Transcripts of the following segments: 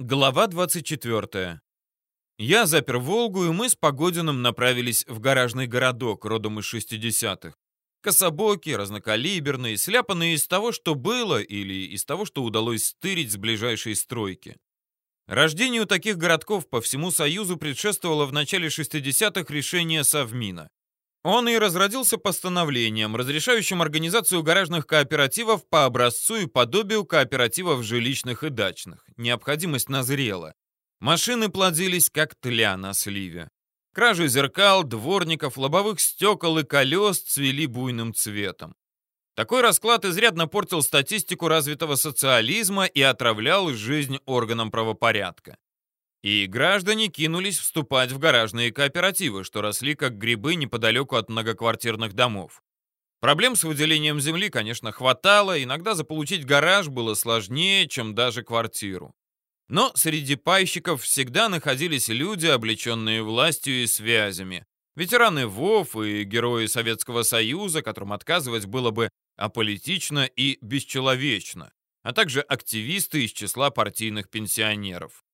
Глава 24. Я запер «Волгу», и мы с Погодиным направились в гаражный городок, родом из 60-х. Кособокий, разнокалиберный, сляпанный из того, что было, или из того, что удалось стырить с ближайшей стройки. Рождению таких городков по всему Союзу предшествовало в начале 60-х решение Совмина. Он и разродился постановлением, разрешающим организацию гаражных кооперативов по образцу и подобию кооперативов жилищных и дачных. Необходимость назрела. Машины плодились, как тля на сливе. Кражи зеркал, дворников, лобовых стекол и колес цвели буйным цветом. Такой расклад изрядно портил статистику развитого социализма и отравлял жизнь органам правопорядка. И граждане кинулись вступать в гаражные кооперативы, что росли как грибы неподалеку от многоквартирных домов. Проблем с выделением земли, конечно, хватало, иногда заполучить гараж было сложнее, чем даже квартиру. Но среди пайщиков всегда находились люди, облеченные властью и связями. Ветераны ВОВ и герои Советского Союза, которым отказывать было бы аполитично и бесчеловечно, а также активисты из числа партийных пенсионеров.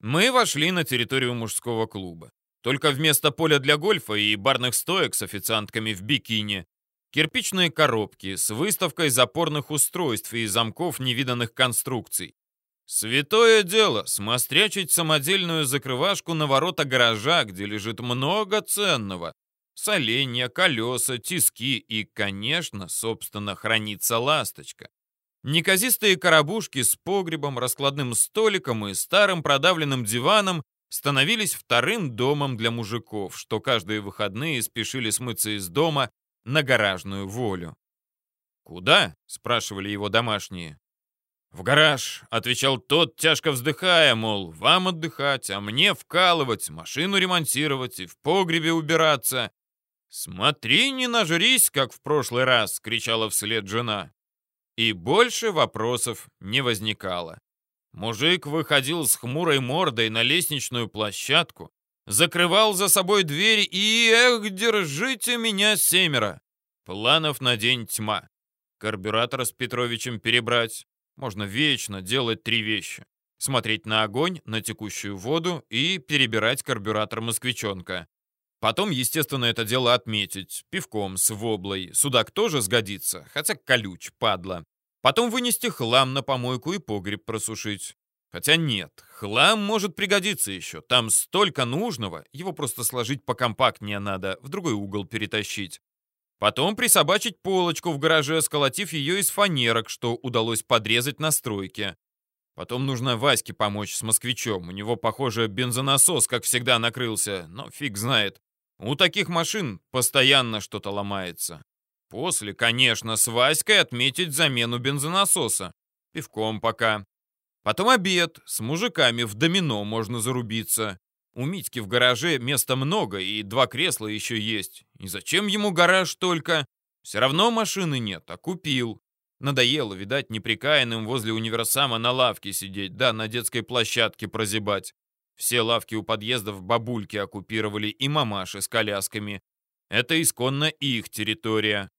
Мы вошли на территорию мужского клуба. Только вместо поля для гольфа и барных стоек с официантками в бикини кирпичные коробки с выставкой запорных устройств и замков невиданных конструкций. Святое дело — смострячить самодельную закрывашку на ворота гаража, где лежит много ценного. Соленья, колеса, тиски и, конечно, собственно, хранится ласточка. Неказистые коробушки с погребом, раскладным столиком и старым продавленным диваном становились вторым домом для мужиков, что каждые выходные спешили смыться из дома на гаражную волю. «Куда?» — спрашивали его домашние. «В гараж», — отвечал тот, тяжко вздыхая, мол, «вам отдыхать, а мне вкалывать, машину ремонтировать и в погребе убираться». «Смотри, не нажрись, как в прошлый раз!» — кричала вслед жена. И больше вопросов не возникало. Мужик выходил с хмурой мордой на лестничную площадку, закрывал за собой дверь и, эх, держите меня семеро. Планов на день тьма. Карбюратор с Петровичем перебрать. Можно вечно делать три вещи. Смотреть на огонь, на текущую воду и перебирать карбюратор москвичонка. Потом, естественно, это дело отметить. Пивком с воблой. Судак тоже сгодится, хотя колюч, падла. Потом вынести хлам на помойку и погреб просушить. Хотя нет, хлам может пригодиться еще. Там столько нужного, его просто сложить покомпактнее надо, в другой угол перетащить. Потом присобачить полочку в гараже, сколотив ее из фанерок, что удалось подрезать на стройке. Потом нужно Ваське помочь с москвичом. У него, похоже, бензонасос, как всегда, накрылся, но фиг знает. У таких машин постоянно что-то ломается. После, конечно, с Васькой отметить замену бензонасоса. Пивком пока. Потом обед. С мужиками в домино можно зарубиться. У Митьки в гараже места много, и два кресла еще есть. И зачем ему гараж только? Все равно машины нет, а купил. Надоело, видать, неприкаянным возле универсама на лавке сидеть, да на детской площадке прозябать. Все лавки у подъездов бабульки оккупировали и мамаши с колясками. Это исконно их территория.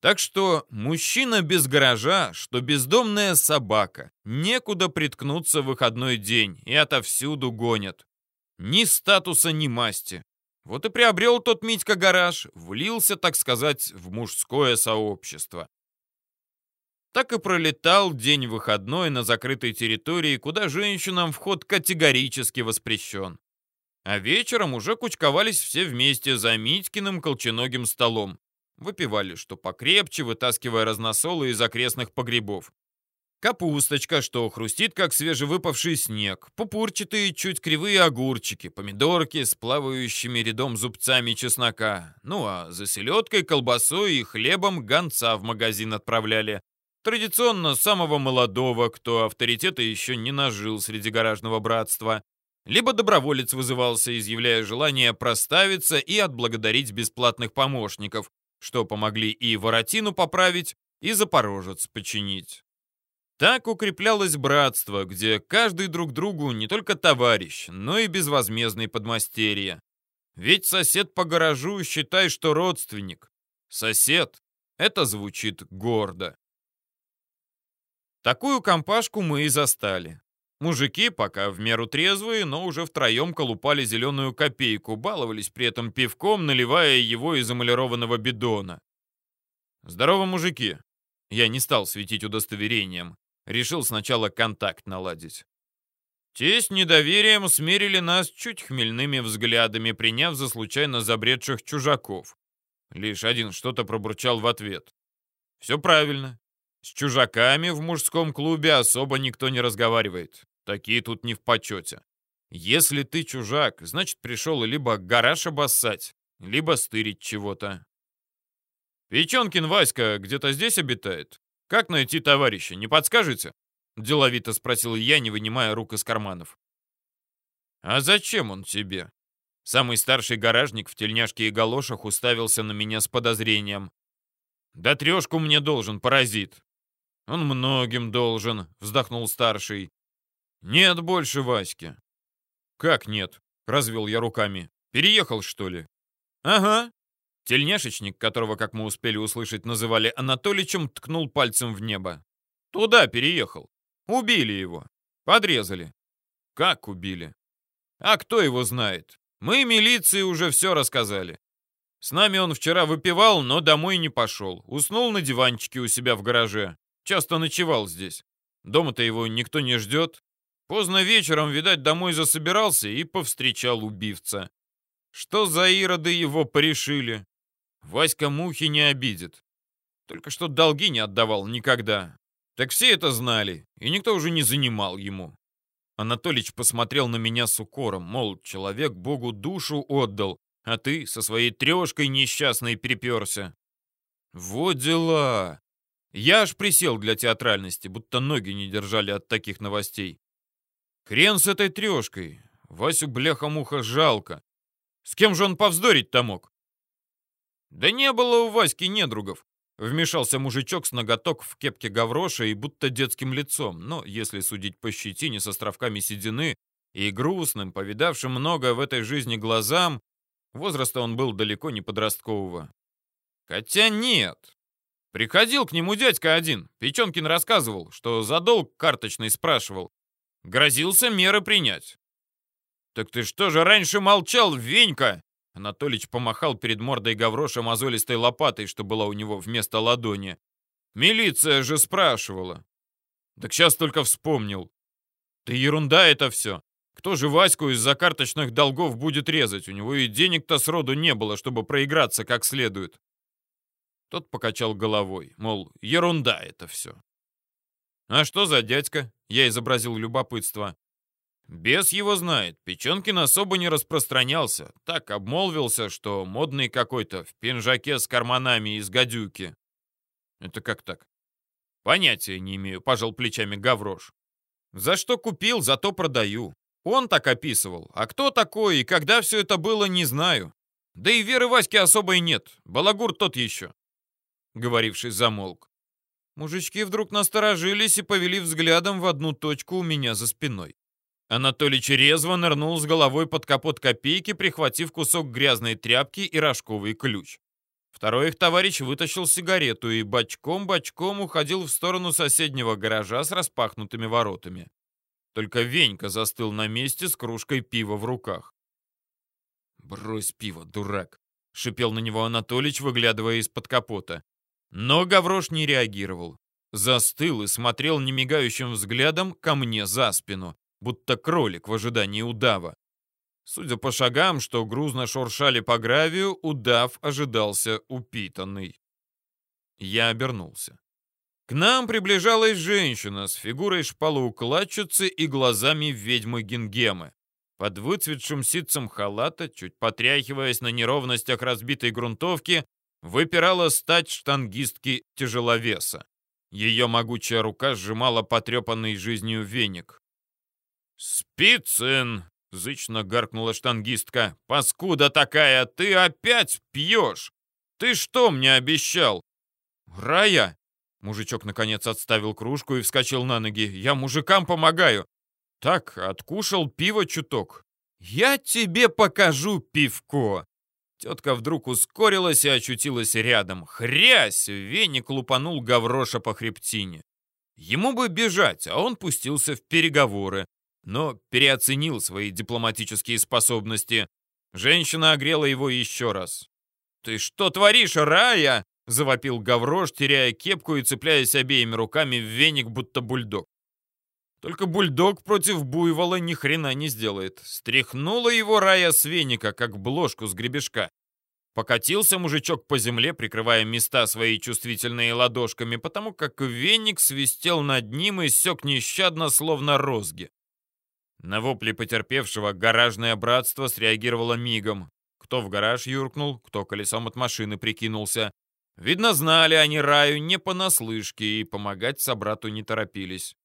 Так что мужчина без гаража, что бездомная собака. Некуда приткнуться в выходной день, и отовсюду гонят. Ни статуса, ни масти. Вот и приобрел тот Митька гараж, влился, так сказать, в мужское сообщество. Так и пролетал день выходной на закрытой территории, куда женщинам вход категорически воспрещен. А вечером уже кучковались все вместе за Митькиным колченогим столом. Выпивали, что покрепче, вытаскивая разносолы из окрестных погребов. Капусточка, что хрустит, как свежевыпавший снег. Пупурчатые, чуть кривые огурчики, помидорки с плавающими рядом зубцами чеснока. Ну а за селедкой, колбасой и хлебом гонца в магазин отправляли. Традиционно самого молодого, кто авторитета еще не нажил среди гаражного братства. Либо доброволец вызывался, изъявляя желание проставиться и отблагодарить бесплатных помощников, что помогли и воротину поправить, и запорожец починить. Так укреплялось братство, где каждый друг другу не только товарищ, но и безвозмездный подмастерье. Ведь сосед по гаражу считай, что родственник. Сосед — это звучит гордо. Такую компашку мы и застали. Мужики пока в меру трезвые, но уже втроем колупали зеленую копейку, баловались при этом пивком, наливая его из эмалированного бидона. «Здорово, мужики!» Я не стал светить удостоверением. Решил сначала контакт наладить. Те с недоверием смерили нас чуть хмельными взглядами, приняв за случайно забредших чужаков. Лишь один что-то пробурчал в ответ. «Все правильно. С чужаками в мужском клубе особо никто не разговаривает. Такие тут не в почете. Если ты чужак, значит пришел либо гараж обоссать, либо стырить чего-то. Печенкин Васька где-то здесь обитает? Как найти товарища, не подскажете? Деловито спросил я, не вынимая рук из карманов. А зачем он тебе? Самый старший гаражник в тельняшке и галошах уставился на меня с подозрением. «Да трешку мне должен, паразит!» «Он многим должен», — вздохнул старший. «Нет больше Васьки». «Как нет?» — развел я руками. «Переехал, что ли?» «Ага». Тельняшечник, которого, как мы успели услышать, называли Анатоличем, ткнул пальцем в небо. «Туда переехал. Убили его. Подрезали». «Как убили?» «А кто его знает? Мы милиции уже все рассказали. С нами он вчера выпивал, но домой не пошел. Уснул на диванчике у себя в гараже. Часто ночевал здесь. Дома-то его никто не ждет. Поздно вечером, видать, домой засобирался и повстречал убивца. Что за ироды его порешили? Васька мухи не обидит. Только что долги не отдавал никогда. Так все это знали, и никто уже не занимал ему. Анатолич посмотрел на меня с укором, мол, человек Богу душу отдал, а ты со своей трешкой несчастной приперся. Вот дела. Я аж присел для театральности, будто ноги не держали от таких новостей. Хрен с этой трешкой. Васю бляха-муха жалко. С кем же он повздорить-то мог? Да не было у Васьки недругов. Вмешался мужичок с ноготок в кепке гавроша и будто детским лицом, но, если судить по щетине с островками седины и грустным, повидавшим много в этой жизни глазам, возраста он был далеко не подросткового. Хотя нет. Приходил к нему дядька один, Печенкин рассказывал, что за долг карточный спрашивал. Грозился меры принять. «Так ты что же раньше молчал, Венька?» Анатолич помахал перед мордой Гавроша мозолистой лопатой, что была у него вместо ладони. «Милиция же спрашивала». «Так сейчас только вспомнил». «Да ерунда это все. Кто же Ваську из-за карточных долгов будет резать? У него и денег-то сроду не было, чтобы проиграться как следует». Тот покачал головой, мол, ерунда это все. «А что за дядька?» — я изобразил любопытство. Бес его знает. Печенкин особо не распространялся. Так обмолвился, что модный какой-то, в пинжаке с карманами из гадюки. Это как так? Понятия не имею, пожал плечами Гаврош. За что купил, зато продаю. Он так описывал. А кто такой и когда все это было, не знаю. Да и веры Васьки особой нет. Балагур тот еще. Говоривший замолк. Мужички вдруг насторожились и повели взглядом в одну точку у меня за спиной. Анатолич резво нырнул с головой под капот копейки, прихватив кусок грязной тряпки и рожковый ключ. Второй их товарищ вытащил сигарету и бочком-бочком уходил в сторону соседнего гаража с распахнутыми воротами. Только Венька застыл на месте с кружкой пива в руках. «Брось пиво, дурак!» — шипел на него Анатолич, выглядывая из-под капота. Но Гаврош не реагировал. Застыл и смотрел немигающим взглядом ко мне за спину, будто кролик в ожидании удава. Судя по шагам, что грузно шуршали по гравию, удав ожидался упитанный. Я обернулся. К нам приближалась женщина с фигурой шпалоукладчицы и глазами ведьмы Гингемы. Под выцветшим ситцем халата, чуть потряхиваясь на неровностях разбитой грунтовки, выпирала стать штангистки тяжеловеса. Ее могучая рука сжимала потрепанный жизнью веник. «Спицын!» — зычно гаркнула штангистка. «Паскуда такая, ты опять пьешь! Ты что мне обещал?» «Рая!» Мужичок наконец отставил кружку и вскочил на ноги. «Я мужикам помогаю!» «Так, откушал пиво чуток». «Я тебе покажу пивко!» Тетка вдруг ускорилась и очутилась рядом. Хрясь! Веник лупанул Гавроша по хребтине. Ему бы бежать, а он пустился в переговоры, но переоценил свои дипломатические способности. Женщина огрела его еще раз. «Ты что творишь, Рая?» — завопил Гаврош, теряя кепку и цепляясь обеими руками в веник, будто бульдог. Только бульдог против буйвола ни хрена не сделает. Стряхнула его Рая с веника, как бложку с гребешка. Покатился мужичок по земле, прикрывая места своей чувствительные ладошками, потому как веник свистел над ним и сёк нещадно, словно розги. На вопли потерпевшего гаражное братство среагировало мигом. Кто в гараж юркнул, кто колесом от машины прикинулся. Видно, знали они Раю не понаслышке и помогать собрату не торопились.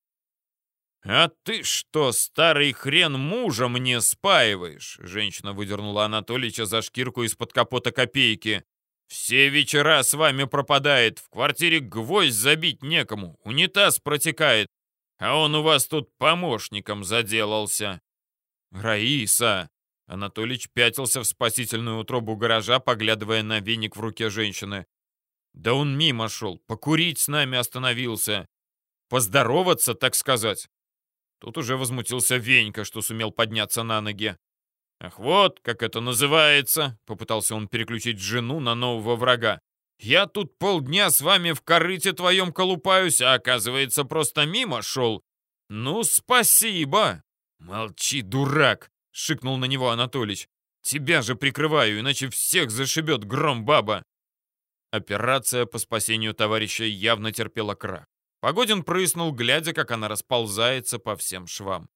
«А ты что, старый хрен мужа мне спаиваешь?» Женщина выдернула Анатолича за шкирку из-под капота копейки. «Все вечера с вами пропадает, в квартире гвоздь забить некому, унитаз протекает, а он у вас тут помощником заделался». «Раиса!» Анатолич пятился в спасительную утробу гаража, поглядывая на веник в руке женщины. «Да он мимо шел, покурить с нами остановился. Поздороваться, так сказать». Тут уже возмутился Венька, что сумел подняться на ноги. «Ах, вот как это называется!» — попытался он переключить жену на нового врага. «Я тут полдня с вами в корыте твоем колупаюсь, а оказывается, просто мимо шел. Ну, спасибо!» «Молчи, дурак!» — шикнул на него Анатолич. «Тебя же прикрываю, иначе всех зашибет гром баба!» Операция по спасению товарища явно терпела крах. Погодин прыснул, глядя, как она расползается по всем швам.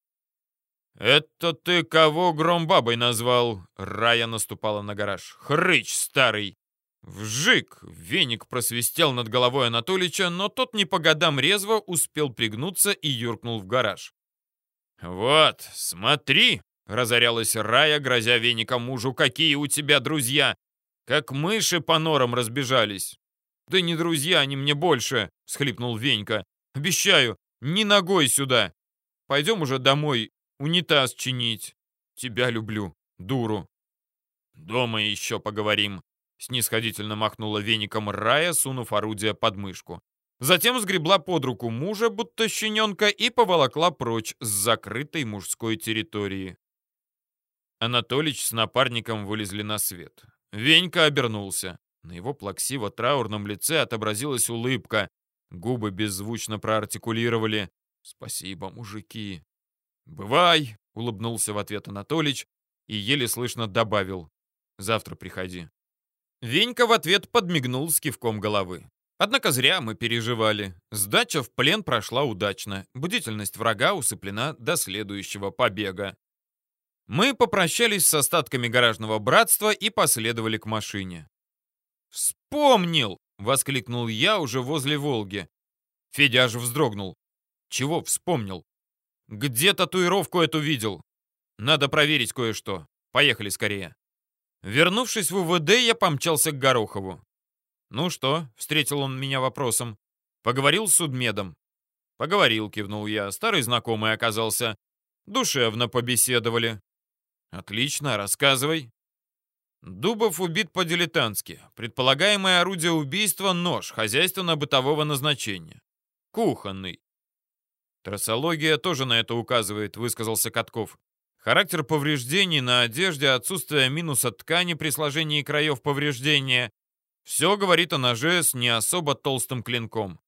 «Это ты кого громбабой назвал?» Рая наступала на гараж. «Хрыч старый!» Вжик! Веник просвистел над головой Анатолича, но тот не по годам резво успел пригнуться и юркнул в гараж. «Вот, смотри!» — разорялась Рая, грозя веником мужу. «Какие у тебя друзья! Как мыши по норам разбежались!» «Да не друзья, они мне больше!» — схлипнул Венька. «Обещаю, ни ногой сюда! Пойдем уже домой унитаз чинить. Тебя люблю, дуру!» «Дома еще поговорим!» — снисходительно махнула веником Рая, сунув орудие под мышку. Затем сгребла под руку мужа, будто щененка, и поволокла прочь с закрытой мужской территории. Анатолич с напарником вылезли на свет. Венька обернулся. На его плаксиво-траурном лице отобразилась улыбка. Губы беззвучно проартикулировали «Спасибо, мужики». «Бывай!» — улыбнулся в ответ Анатолич и еле слышно добавил «Завтра приходи». Венька в ответ подмигнул с кивком головы. Однако зря мы переживали. Сдача в плен прошла удачно. Бдительность врага усыплена до следующего побега. Мы попрощались с остатками гаражного братства и последовали к машине. «Вспомнил!» — воскликнул я уже возле «Волги». Федя аж вздрогнул. «Чего вспомнил?» «Где татуировку эту видел?» «Надо проверить кое-что. Поехали скорее». Вернувшись в УВД, я помчался к Горохову. «Ну что?» — встретил он меня вопросом. «Поговорил с судмедом». «Поговорил», — кивнул я. Старый знакомый оказался. Душевно побеседовали. «Отлично, рассказывай». Дубов убит по-дилетантски. Предполагаемое орудие убийства — нож, хозяйственно-бытового назначения. Кухонный. Трассология тоже на это указывает, высказался Катков. Характер повреждений на одежде, отсутствие минуса ткани при сложении краев повреждения. Все говорит о ноже с не особо толстым клинком.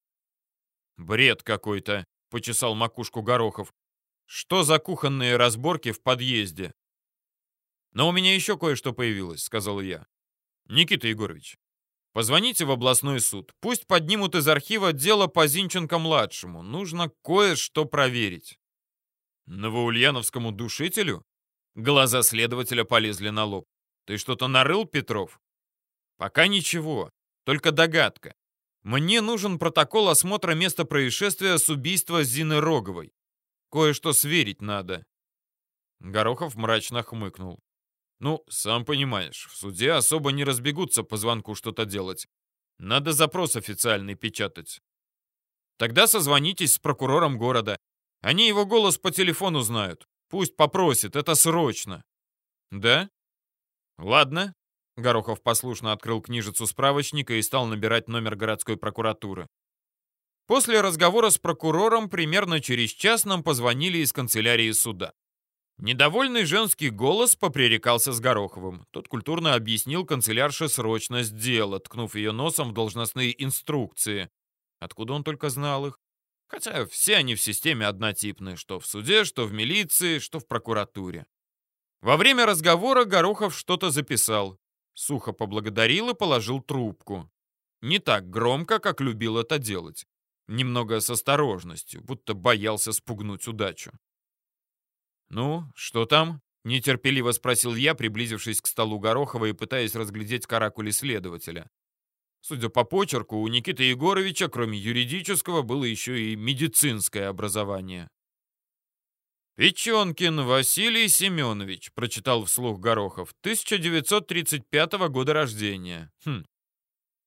Бред какой-то, почесал макушку Горохов. Что за кухонные разборки в подъезде? «Но у меня еще кое-что появилось», — сказал я. «Никита Егорович, позвоните в областной суд. Пусть поднимут из архива дело по Зинченко-младшему. Нужно кое-что проверить». «Новоульяновскому душителю?» Глаза следователя полезли на лоб. «Ты что-то нарыл, Петров?» «Пока ничего. Только догадка. Мне нужен протокол осмотра места происшествия с убийства Зины Роговой. Кое-что сверить надо». Горохов мрачно хмыкнул. Ну, сам понимаешь, в суде особо не разбегутся по звонку что-то делать. Надо запрос официальный печатать. Тогда созвонитесь с прокурором города. Они его голос по телефону знают. Пусть попросит, это срочно. Да? Ладно. Горохов послушно открыл книжицу справочника и стал набирать номер городской прокуратуры. После разговора с прокурором примерно через час нам позвонили из канцелярии суда. Недовольный женский голос попререкался с Гороховым. Тот культурно объяснил канцелярше срочность дела, ткнув ее носом в должностные инструкции. Откуда он только знал их? Хотя все они в системе однотипны, что в суде, что в милиции, что в прокуратуре. Во время разговора Горохов что-то записал. Сухо поблагодарил и положил трубку. Не так громко, как любил это делать. Немного с осторожностью, будто боялся спугнуть удачу. «Ну, что там?» — нетерпеливо спросил я, приблизившись к столу Горохова и пытаясь разглядеть каракули следователя. Судя по почерку, у Никиты Егоровича, кроме юридического, было еще и медицинское образование. «Печенкин Василий Семенович», — прочитал вслух Горохов, 1935 года рождения. Хм.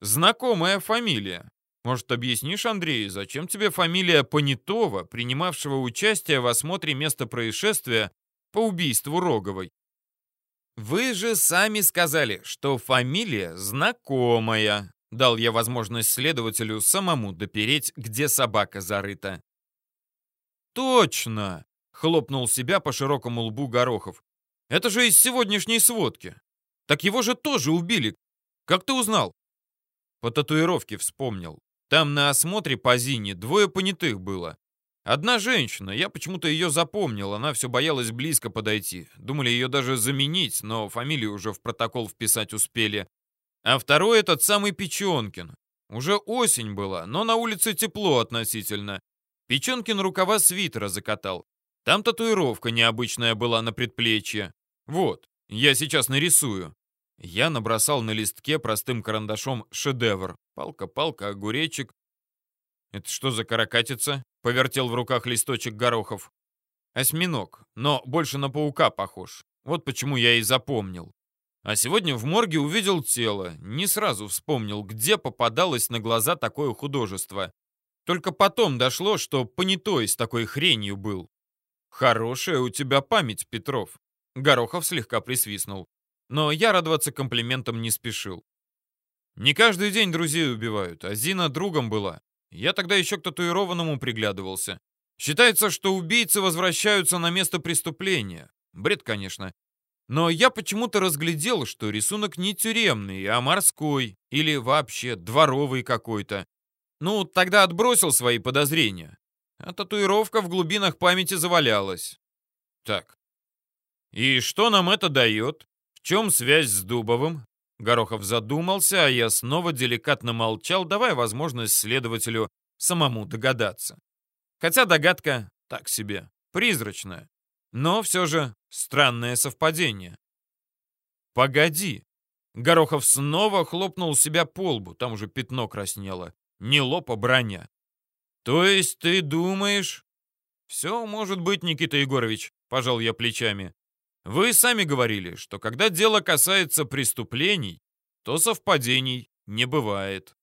Знакомая фамилия. Может, объяснишь, Андрей, зачем тебе фамилия Понятого, принимавшего участие в осмотре места происшествия по убийству Роговой? Вы же сами сказали, что фамилия знакомая. Дал я возможность следователю самому допереть, где собака зарыта. Точно! Хлопнул себя по широкому лбу Горохов. Это же из сегодняшней сводки. Так его же тоже убили. Как ты узнал? По татуировке вспомнил. Там на осмотре по Зине двое понятых было. Одна женщина, я почему-то ее запомнил, она все боялась близко подойти. Думали ее даже заменить, но фамилию уже в протокол вписать успели. А второй этот самый Печенкин. Уже осень была, но на улице тепло относительно. Печенкин рукава свитера закатал. Там татуировка необычная была на предплечье. Вот, я сейчас нарисую. Я набросал на листке простым карандашом шедевр. Палка-палка, огуречек. «Это что за каракатица?» — повертел в руках листочек Горохов. «Осьминог, но больше на паука похож. Вот почему я и запомнил. А сегодня в морге увидел тело. Не сразу вспомнил, где попадалось на глаза такое художество. Только потом дошло, что понятой с такой хренью был. Хорошая у тебя память, Петров. Горохов слегка присвистнул. Но я радоваться комплиментам не спешил. Не каждый день друзей убивают, а Зина другом была. Я тогда еще к татуированному приглядывался. Считается, что убийцы возвращаются на место преступления. Бред, конечно. Но я почему-то разглядел, что рисунок не тюремный, а морской. Или вообще дворовый какой-то. Ну, тогда отбросил свои подозрения. А татуировка в глубинах памяти завалялась. Так. И что нам это дает? чем связь с Дубовым?» Горохов задумался, а я снова деликатно молчал, давая возможность следователю самому догадаться. Хотя догадка так себе, призрачная, но все же странное совпадение. «Погоди!» Горохов снова хлопнул себя по лбу, там уже пятно краснело. Не лоб, а броня. «То есть ты думаешь...» «Все может быть, Никита Егорович», — пожал я плечами. Вы сами говорили, что когда дело касается преступлений, то совпадений не бывает.